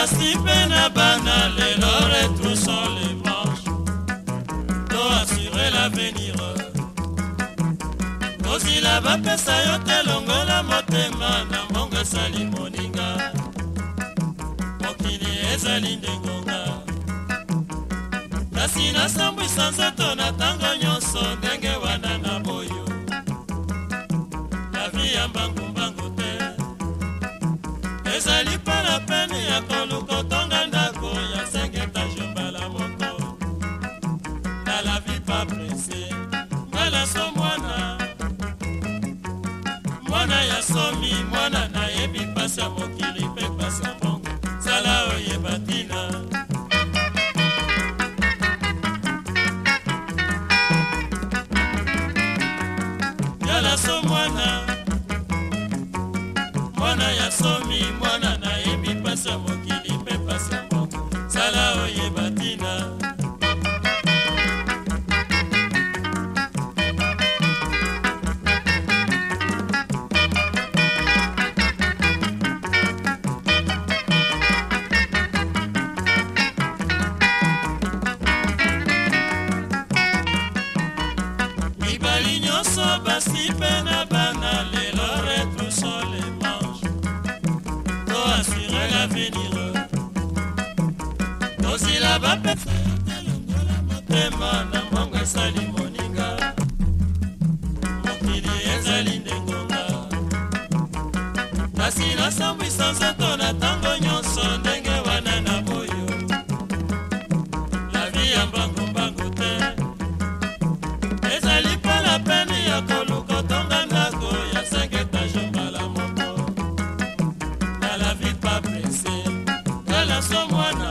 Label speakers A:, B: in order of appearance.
A: mwasi mpe na bana lelo retroussons les manches to assurer l'avenir kozila bapesa yo te longola motema na mbongo esali moninga mokili ezali ndengonga kasi nasambwisa nzoto na ntango nyonso ndenge wana na boyo lavi ya mbangumbangu te ezali pa osomi mwana nayebi pasi ya mokili mpe pasi ya mongo zala oyeba ntina yala so mwana mwana ya somi mwana nayebi pasi ya mokili mpe pasi ya mongo zala oyeba ntina basi mpe na bana lelo retuso le mange to asure lavenir tosila bapefe elongola motema na mbongo esali moninga mokili ezali ndengonga kasi nasambi someone